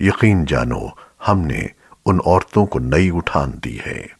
یقین جانو ہم نے ان عورتوں کو نئی اٹھان دی ہے۔